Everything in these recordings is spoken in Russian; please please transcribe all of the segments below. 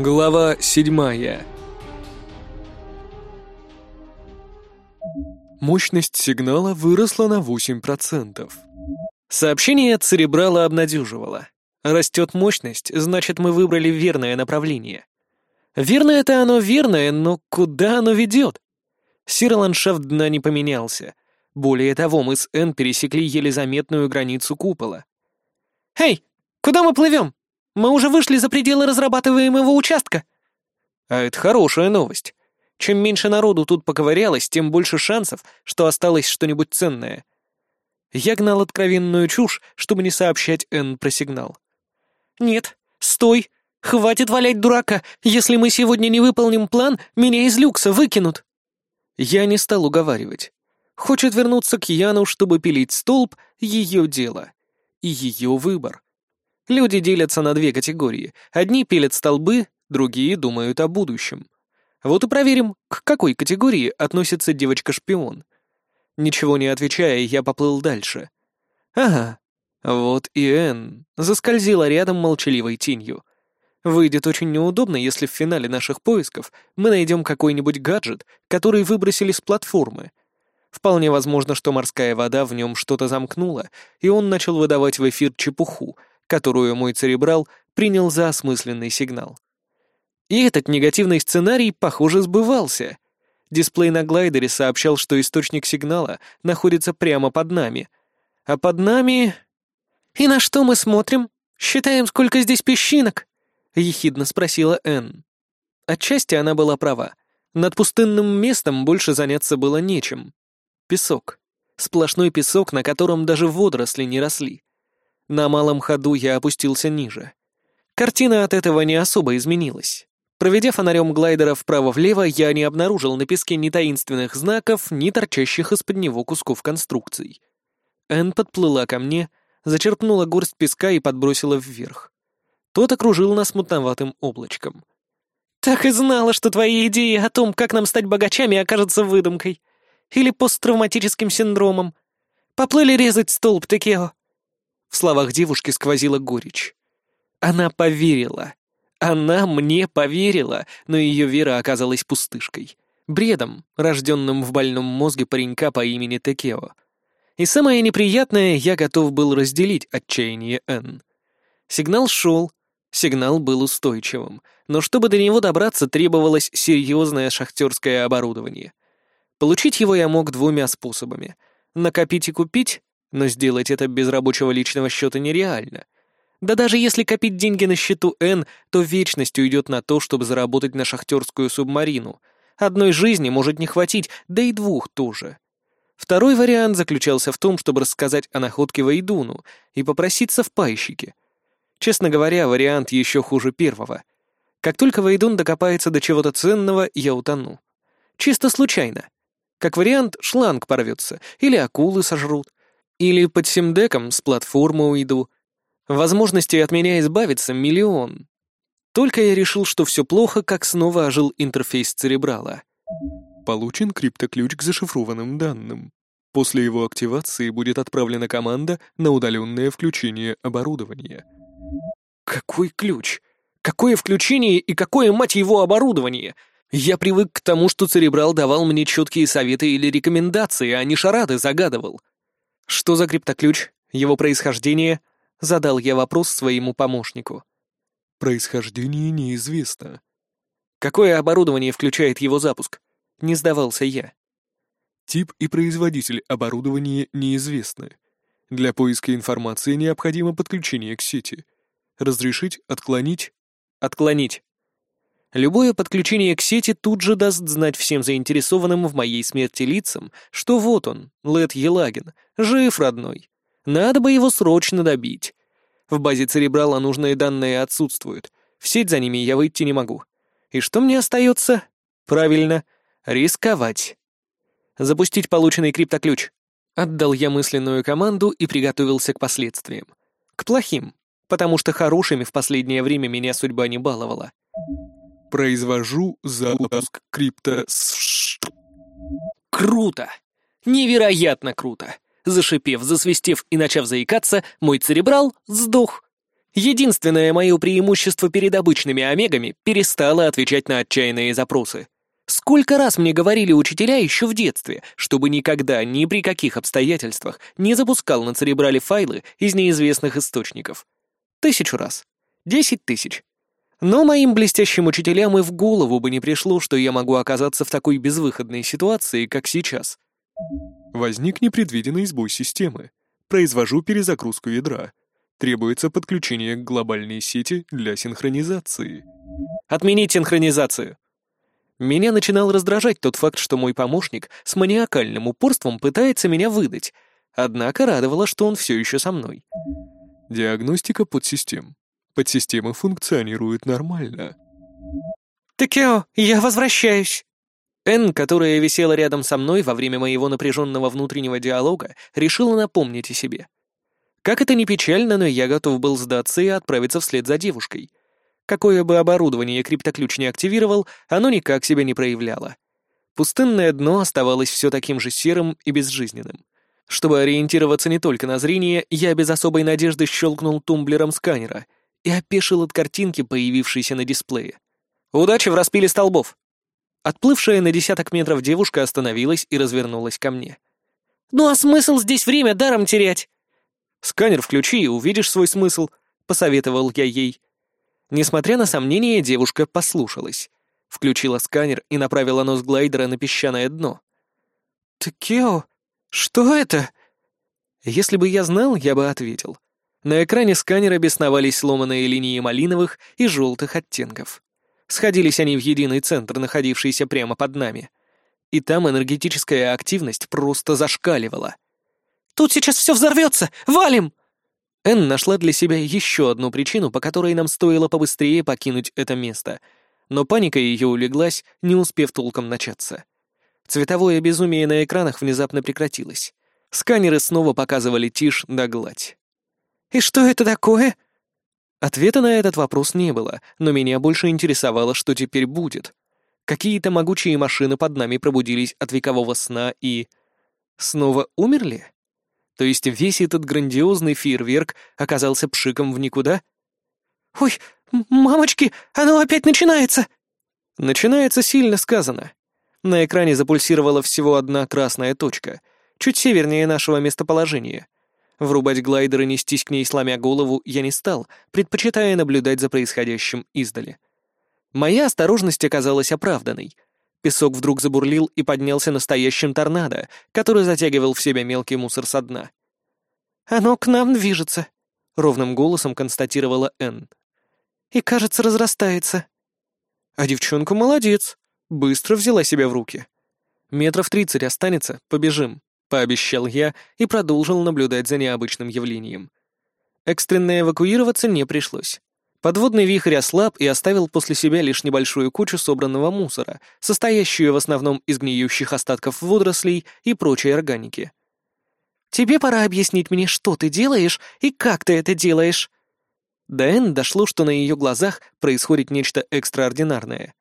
Глава седьмая. Мощность сигнала выросла на 8%. Сообщение от церебрала обнадеживало. Растет мощность, значит, мы выбрали верное направление. Верное-то оно верное, но куда оно ведет? Сероландшафт дна не поменялся. Более того, мы с Н пересекли еле заметную границу купола. «Эй, куда мы плывем? Мы уже вышли за пределы разрабатываемого участка!» А это хорошая новость. Чем меньше народу тут поковырялось, тем больше шансов, что осталось что-нибудь ценное. Я гнал откровенную чушь, чтобы не сообщать Н про сигнал. «Нет, стой! Хватит валять дурака! Если мы сегодня не выполним план, меня из люкса выкинут!» Я не стал уговаривать. Хочет вернуться к Яну, чтобы пилить столб — ее дело. И ее выбор. Люди делятся на две категории. Одни пилят столбы, другие думают о будущем. Вот и проверим, к какой категории относится девочка-шпион. Ничего не отвечая, я поплыл дальше. Ага, вот и Энн заскользила рядом молчаливой тенью. Выйдет очень неудобно, если в финале наших поисков мы найдем какой-нибудь гаджет, который выбросили с платформы. Вполне возможно, что морская вода в нем что-то замкнула, и он начал выдавать в эфир чепуху, которую мой церебрал принял за осмысленный сигнал. И этот негативный сценарий, похоже, сбывался. Дисплей на глайдере сообщал, что источник сигнала находится прямо под нами. А под нами... «И на что мы смотрим? Считаем, сколько здесь песчинок?» — ехидно спросила Энн. Отчасти она была права. Над пустынным местом больше заняться было нечем. Песок. Сплошной песок, на котором даже водоросли не росли. На малом ходу я опустился ниже. Картина от этого не особо изменилась. Проведя фонарем глайдера вправо-влево, я не обнаружил на песке ни таинственных знаков, ни торчащих из-под него кусков конструкций. Энн подплыла ко мне, зачерпнула горсть песка и подбросила вверх. Тот окружил нас мутноватым облачком. «Так и знала, что твои идеи о том, как нам стать богачами, окажутся выдумкой. Или посттравматическим синдромом. Поплыли резать столб, Текео». В словах девушки сквозила горечь. Она поверила. Она мне поверила, но ее вера оказалась пустышкой. Бредом, рожденным в больном мозге паренька по имени Текео. И самое неприятное, я готов был разделить отчаяние Н. Сигнал шел, сигнал был устойчивым, но чтобы до него добраться, требовалось серьезное шахтерское оборудование. Получить его я мог двумя способами. Накопить и купить, но сделать это без рабочего личного счета нереально — да даже если копить деньги на счету N, то вечность уйдет на то, чтобы заработать на шахтерскую субмарину. Одной жизни может не хватить, да и двух тоже. Второй вариант заключался в том, чтобы рассказать о находке Вайдуну и попроситься в пайщике. Честно говоря, вариант еще хуже первого. Как только Вайдун докопается до чего-то ценного, я утону. Чисто случайно. Как вариант, шланг порвется, или акулы сожрут, или под симдеком с платформы уйду — Возможностей от меня избавиться миллион. Только я решил, что все плохо, как снова ожил интерфейс церебрала. Получен криптоключ к зашифрованным данным. После его активации будет отправлена команда на удаленное включение оборудования. Какой ключ? Какое включение и какое, мать его, оборудование? Я привык к тому, что Церебрал давал мне четкие советы или рекомендации, а не шарады загадывал. Что за криптоключ? Его происхождение? — задал я вопрос своему помощнику. «Происхождение неизвестно». «Какое оборудование включает его запуск?» — не сдавался я. «Тип и производитель оборудования неизвестны. Для поиска информации необходимо подключение к сети. Разрешить, отклонить?» «Отклонить». Любое подключение к сети тут же даст знать всем заинтересованным в моей смерти лицам, что вот он, Лед Елагин, жив, родной. Надо бы его срочно добить. В базе Церебрала нужные данные отсутствуют. В сеть за ними я выйти не могу. И что мне остается? Правильно, рисковать. Запустить полученный криптоключ. Отдал я мысленную команду и приготовился к последствиям. К плохим, потому что хорошими в последнее время меня судьба не баловала. Произвожу запуск крипто... Круто! Невероятно круто! Зашипев, засвистев и начав заикаться, мой церебрал сдох. Единственное мое преимущество перед обычными омегами перестало отвечать на отчаянные запросы. Сколько раз мне говорили учителя еще в детстве, чтобы никогда, ни при каких обстоятельствах не запускал на церебрале файлы из неизвестных источников. Тысячу раз. Десять тысяч. Но моим блестящим учителям и в голову бы не пришло, что я могу оказаться в такой безвыходной ситуации, как сейчас. Возник непредвиденный сбой системы. Произвожу перезагрузку ядра. Требуется подключение к глобальной сети для синхронизации. Отменить синхронизацию. Меня начинал раздражать тот факт, что мой помощник с маниакальным упорством пытается меня выдать, однако радовало, что он все еще со мной. Диагностика подсистем. Подсистемы функционируют нормально. «Текео, я возвращаюсь!» Энн, которая висела рядом со мной во время моего напряженного внутреннего диалога, решила напомнить о себе. Как это ни печально, но я готов был сдаться и отправиться вслед за девушкой. Какое бы оборудование криптоключ не активировал, оно никак себя не проявляло. Пустынное дно оставалось все таким же серым и безжизненным. Чтобы ориентироваться не только на зрение, я без особой надежды щелкнул тумблером сканера и опешил от картинки, появившейся на дисплее. «Удачи в распиле столбов!» Отплывшая на десяток метров девушка остановилась и развернулась ко мне. «Ну а смысл здесь время даром терять?» «Сканер включи и увидишь свой смысл», — посоветовал я ей. Несмотря на сомнения, девушка послушалась. Включила сканер и направила нос глайдера на песчаное дно. «Такео, что это?» Если бы я знал, я бы ответил. На экране сканера бесновались сломанные линии малиновых и желтых оттенков. Сходились они в единый центр, находившийся прямо под нами. И там энергетическая активность просто зашкаливала. «Тут сейчас все взорвется! Валим!» Энн нашла для себя еще одну причину, по которой нам стоило побыстрее покинуть это место. Но паника ее улеглась, не успев толком начаться. Цветовое безумие на экранах внезапно прекратилось. Сканеры снова показывали тишь да гладь. «И что это такое?» Ответа на этот вопрос не было, но меня больше интересовало, что теперь будет. Какие-то могучие машины под нами пробудились от векового сна и... Снова умерли? То есть весь этот грандиозный фейерверк оказался пшиком в никуда? «Ой, мамочки, оно опять начинается!» Начинается сильно сказано. На экране запульсировала всего одна красная точка, чуть севернее нашего местоположения. Врубать глайдер и нестись к ней, сломя голову, я не стал, предпочитая наблюдать за происходящим издали. Моя осторожность оказалась оправданной — Песок вдруг забурлил и поднялся настоящим торнадо, который затягивал в себя мелкий мусор со дна. «Оно к нам движется», — ровным голосом констатировала Энн. «И, кажется, разрастается». А девчонка молодец, быстро взяла себя в руки. «Метров тридцать останется, побежим», — пообещал я и продолжил наблюдать за необычным явлением. Экстренно эвакуироваться не пришлось. Подводный вихрь ослаб и оставил после себя лишь небольшую кучу собранного мусора, состоящую в основном из гниющих остатков водорослей и прочей органики. «Тебе пора объяснить мне, что ты делаешь и как ты это делаешь». До дошло, что на ее глазах происходит нечто экстраординарное.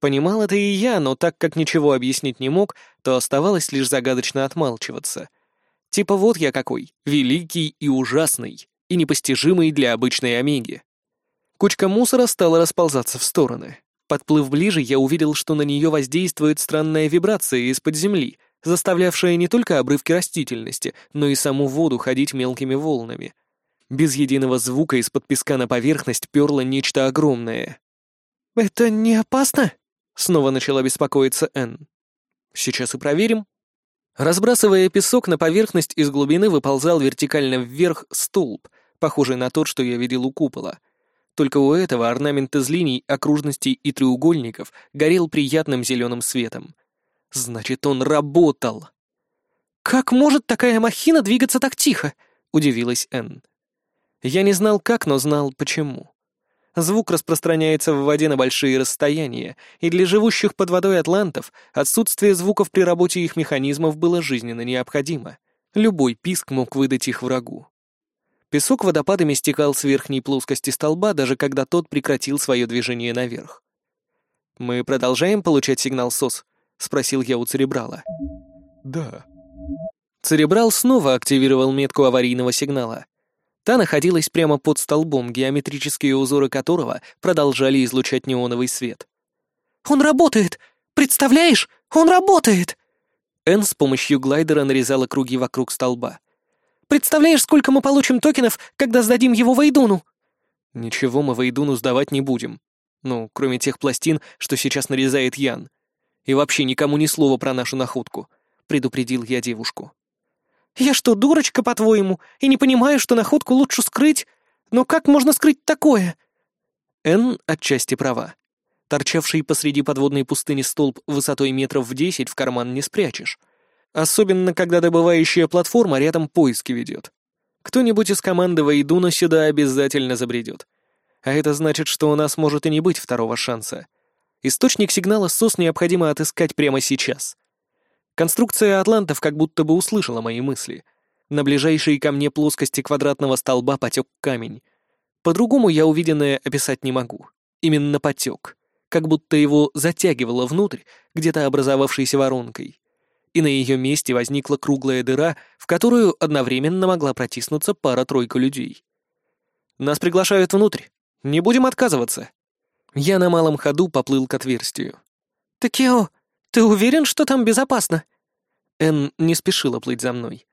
Понимал это и я, но так как ничего объяснить не мог, то оставалось лишь загадочно отмалчиваться. Типа вот я какой, великий и ужасный, и непостижимый для обычной Омеги. Кучка мусора стала расползаться в стороны. Подплыв ближе, я увидел, что на нее воздействует странная вибрация из-под земли, заставлявшая не только обрывки растительности, но и саму воду ходить мелкими волнами. Без единого звука из-под песка на поверхность перло нечто огромное. «Это не опасно?» — снова начала беспокоиться Энн. «Сейчас и проверим». Разбрасывая песок на поверхность, из глубины выползал вертикально вверх столб, похожий на тот, что я видел у купола — только у этого орнамент из линий, окружностей и треугольников горел приятным зеленым светом. Значит, он работал. «Как может такая махина двигаться так тихо?» — удивилась Энн. Я не знал как, но знал почему. Звук распространяется в воде на большие расстояния, и для живущих под водой атлантов отсутствие звуков при работе их механизмов было жизненно необходимо. Любой писк мог выдать их врагу. Песок водопадами стекал с верхней плоскости столба, даже когда тот прекратил свое движение наверх. «Мы продолжаем получать сигнал СОС?» — спросил я у Церебрала. «Да». Церебрал снова активировал метку аварийного сигнала. Та находилась прямо под столбом, геометрические узоры которого продолжали излучать неоновый свет. «Он работает! Представляешь? Он работает!» Энн с помощью глайдера нарезала круги вокруг столба. «Представляешь, сколько мы получим токенов, когда сдадим его Вейдуну?» «Ничего мы Вейдуну сдавать не будем. Ну, кроме тех пластин, что сейчас нарезает Ян. И вообще никому ни слова про нашу находку», — предупредил я девушку. «Я что, дурочка, по-твоему, и не понимаю, что находку лучше скрыть? Но как можно скрыть такое?» Энн отчасти права. Торчавший посреди подводной пустыни столб высотой метров в десять в карман не спрячешь. Особенно, когда добывающая платформа рядом поиски ведет. Кто-нибудь из команды Вейдуна сюда обязательно забредет. А это значит, что у нас может и не быть второго шанса. Источник сигнала СОС необходимо отыскать прямо сейчас. Конструкция атлантов как будто бы услышала мои мысли. На ближайшей ко мне плоскости квадратного столба потек камень. По-другому я увиденное описать не могу. Именно потек как будто его затягивало внутрь, где-то образовавшейся воронкой. И на ее месте возникла круглая дыра, в которую одновременно могла протиснуться пара-тройка людей. «Нас приглашают внутрь. Не будем отказываться». Я на малом ходу поплыл к отверстию. «Такео, ты уверен, что там безопасно?» Эн не спешила плыть за мной.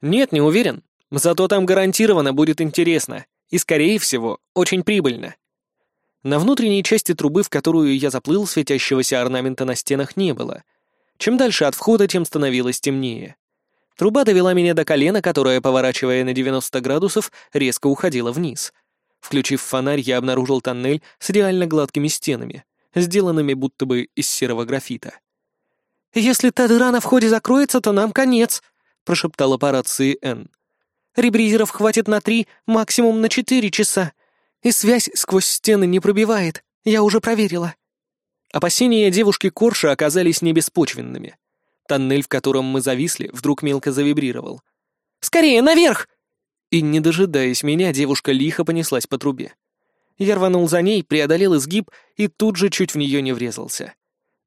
«Нет, не уверен. Зато там гарантированно будет интересно. И, скорее всего, очень прибыльно. На внутренней части трубы, в которую я заплыл, светящегося орнамента на стенах не было. Чем дальше от входа, тем становилось темнее. Труба довела меня до колена, которое, поворачивая на 90 градусов, резко уходила вниз. Включив фонарь, я обнаружил тоннель с реально гладкими стенами, сделанными будто бы из серого графита. «Если та дыра на входе закроется, то нам конец», — прошептала по рации Н. «Ребризеров хватит на три, максимум на четыре часа. И связь сквозь стены не пробивает, я уже проверила». Опасения девушки Корша оказались не беспочвенными. Тоннель, в котором мы зависли, вдруг мелко завибрировал. «Скорее, наверх!» И, не дожидаясь меня, девушка лихо понеслась по трубе. Я рванул за ней, преодолел изгиб и тут же чуть в нее не врезался.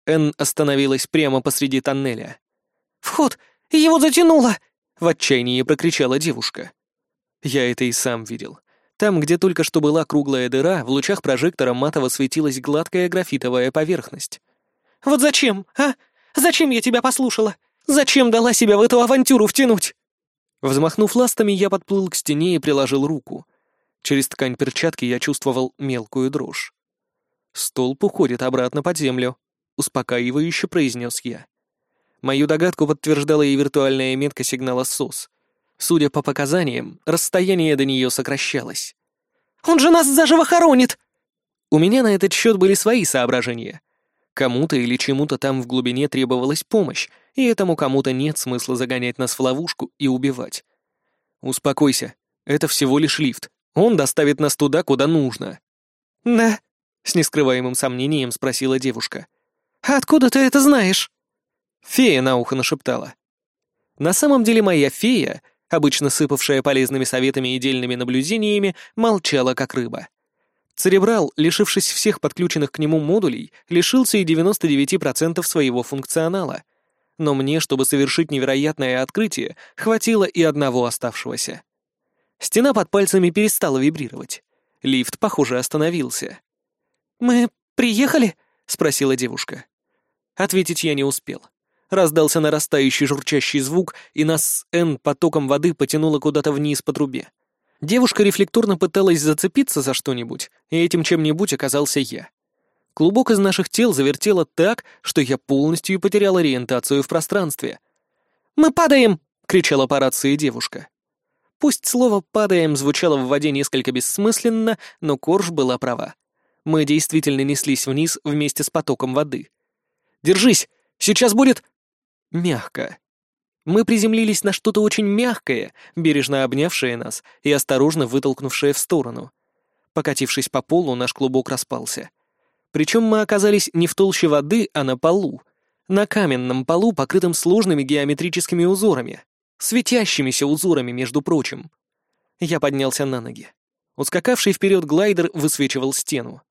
Эн остановилась прямо посреди тоннеля. «Вход! Его затянуло!» — в отчаянии прокричала девушка. Я это и сам видел. Там, где только что была круглая дыра, в лучах прожектора матово светилась гладкая графитовая поверхность. «Вот зачем, а? Зачем я тебя послушала? Зачем дала себя в эту авантюру втянуть?» Взмахнув ластами, я подплыл к стене и приложил руку. Через ткань перчатки я чувствовал мелкую дрожь. «Столб уходит обратно под землю», — успокаивающе произнес я. Мою догадку подтверждала и виртуальная метка сигнала СОС. Судя по показаниям, расстояние до нее сокращалось. «Он же нас заживо хоронит!» У меня на этот счет были свои соображения. Кому-то или чему-то там в глубине требовалась помощь, и этому кому-то нет смысла загонять нас в ловушку и убивать. Успокойся, это всего лишь лифт. Он доставит нас туда, куда нужно. «Да», — с нескрываемым сомнением спросила девушка. «А откуда ты это знаешь?» Фея на ухо нашептала. На самом деле моя фея обычно сыпавшая полезными советами и дельными наблюдениями, молчала как рыба. Церебрал, лишившись всех подключенных к нему модулей, лишился и 99% своего функционала. Но мне, чтобы совершить невероятное открытие, хватило и одного оставшегося. Стена под пальцами перестала вибрировать. Лифт, похоже, остановился. «Мы приехали?» — спросила девушка. Ответить я не успел. Раздался нарастающий журчащий звук, и нас с Н потоком воды потянуло куда-то вниз по трубе. Девушка рефлекторно пыталась зацепиться за что-нибудь, и этим чем-нибудь оказался я. Клубок из наших тел завертело так, что я полностью потерял ориентацию в пространстве. «Мы падаем!» — кричала по рации девушка. Пусть слово «падаем» звучало в воде несколько бессмысленно, но Корж была права. Мы действительно неслись вниз вместе с потоком воды. «Держись! Сейчас будет...» мягко. Мы приземлились на что-то очень мягкое, бережно обнявшее нас и осторожно вытолкнувшее в сторону. Покатившись по полу, наш клубок распался. Причем мы оказались не в толще воды, а на полу. На каменном полу, покрытом сложными геометрическими узорами. Светящимися узорами, между прочим. Я поднялся на ноги. Ускакавший вперед глайдер высвечивал стену.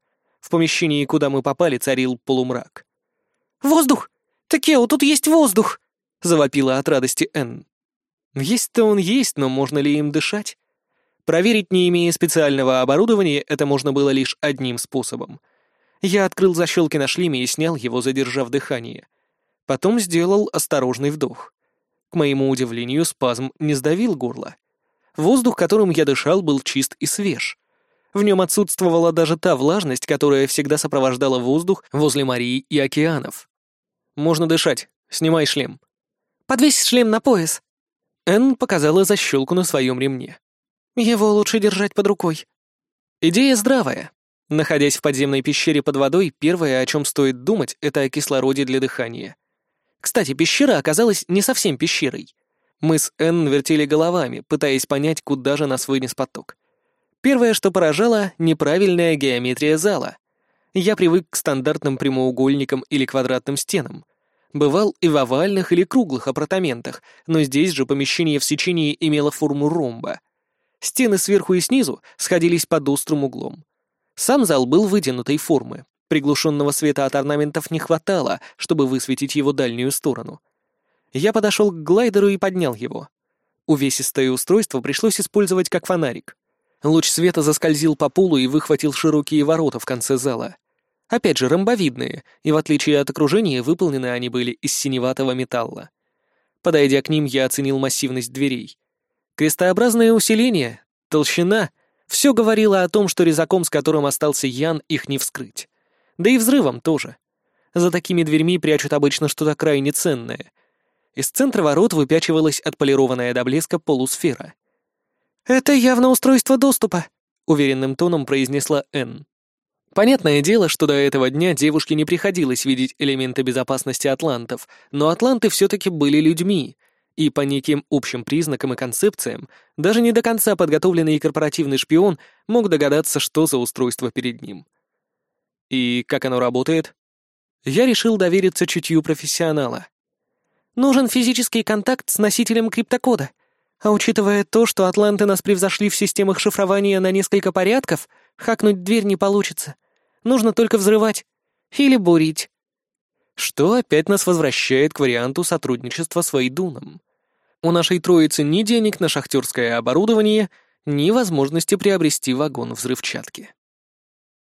В помещении, куда мы попали, царил полумрак. «Воздух! «Такео, тут есть воздух!» — завопила от радости Энн. Есть-то он есть, но можно ли им дышать? Проверить, не имея специального оборудования, это можно было лишь одним способом. Я открыл защелки на шлеме и снял его, задержав дыхание. Потом сделал осторожный вдох. К моему удивлению, спазм не сдавил горло. Воздух, которым я дышал, был чист и свеж. В нем отсутствовала даже та влажность, которая всегда сопровождала воздух возле морей и океанов. «Можно дышать. Снимай шлем». «Подвесь шлем на пояс». Энн показала защелку на своем ремне. «Его лучше держать под рукой». Идея здравая. Находясь в подземной пещере под водой, первое, о чем стоит думать, это о кислороде для дыхания. Кстати, пещера оказалась не совсем пещерой. Мы с Энн вертели головами, пытаясь понять, куда же нас вынес поток. Первое, что поражало — неправильная геометрия зала. Я привык к стандартным прямоугольникам или квадратным стенам. Бывал и в овальных или круглых апартаментах, но здесь же помещение в сечении имело форму ромба. Стены сверху и снизу сходились под острым углом. Сам зал был вытянутой формы, Приглушенного света от орнаментов не хватало, чтобы высветить его дальнюю сторону. Я подошел к глайдеру и поднял его. Увесистое устройство пришлось использовать как фонарик. Луч света заскользил по полу и выхватил широкие ворота в конце зала. Опять же, ромбовидные, и в отличие от окружения, выполнены они были из синеватого металла. Подойдя к ним, я оценил массивность дверей. Крестообразное усиление, толщина — все говорило о том, что резаком, с которым остался Ян, их не вскрыть. Да и взрывом тоже. За такими дверьми прячут обычно что-то крайне ценное. Из центра ворот выпячивалась отполированная до блеска полусфера. «Это явно устройство доступа», — уверенным тоном произнесла Энн. Понятное дело, что до этого дня девушке не приходилось видеть элементы безопасности атлантов, но атланты все-таки были людьми, и по неким общим признакам и концепциям даже не до конца подготовленный корпоративный шпион мог догадаться, что за устройство перед ним. И как оно работает? Я решил довериться чутью профессионала. Нужен физический контакт с носителем криптокода. А учитывая то, что атланты нас превзошли в системах шифрования на несколько порядков, хакнуть дверь не получится. Нужно только взрывать. Или бурить. Что опять нас возвращает к варианту сотрудничества с Вейдуном. У нашей троицы ни денег на шахтерское оборудование, ни возможности приобрести вагон взрывчатки.